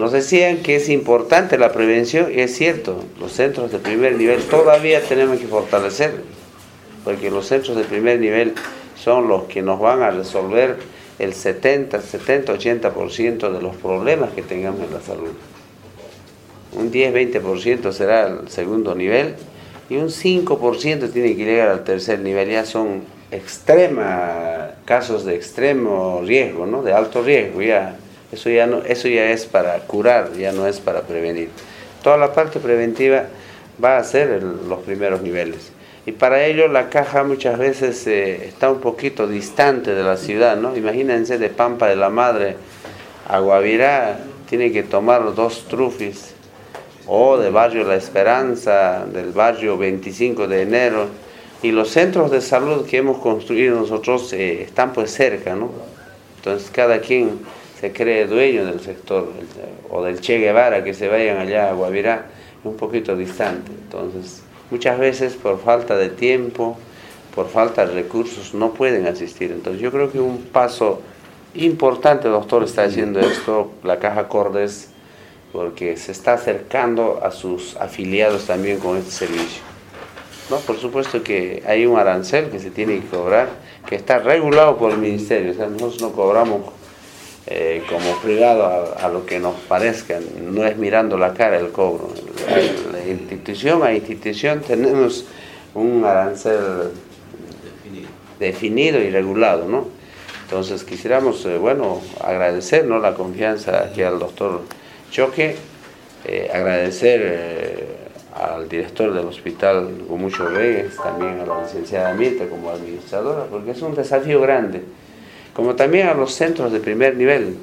Nos decían que es importante la prevención y es cierto, los centros de primer nivel todavía tenemos que fortalecer, porque los centros de primer nivel son los que nos van a resolver el 70, 70, 80% de los problemas que tengamos en la salud. Un 10, 20% será el segundo nivel y un 5% tiene que llegar al tercer nivel. Ya son extrema, casos de extremo riesgo, ¿no? de alto riesgo. Ya, eso, ya eso ya es para curar, ya no es para prevenir. Toda la parte preventiva va a ser los primeros niveles y para ello la caja muchas veces eh, está un poquito distante de la ciudad, ¿no? Imagínense de Pampa de la Madre a Guavirá, tiene que tomar dos trufis, o de Barrio La Esperanza, del barrio 25 de enero, y los centros de salud que hemos construido nosotros eh, están pues cerca, ¿no? Entonces cada quien se cree dueño del sector, o del Che Guevara, que se vayan allá a Guavirá, un poquito distante, entonces muchas veces por falta de tiempo, por falta de recursos, no pueden asistir. Entonces yo creo que un paso importante, doctor, está haciendo esto, la Caja Cordes, porque se está acercando a sus afiliados también con este servicio. ¿No? Por supuesto que hay un arancel que se tiene que cobrar, que está regulado por el ministerio, o sea, nosotros no cobramos eh, como privado a, lo que nos parezca, no es mirando la cara el cobro. La, institución a institución tenemos un arancel definido, y regulado, ¿no? Entonces quisiéramos, eh, bueno, agradecer ¿no? la confianza aquí al doctor Choque, eh, agradecer al director del hospital Gumucho Reyes, también a la licenciada Mirta como administradora, porque es un desafío grande como también a los centros de primer nivel,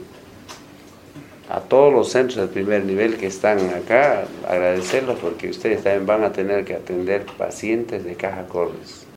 a todos los centros de primer nivel que están acá, agradecerlos porque ustedes también van a tener que atender pacientes de caja cordes.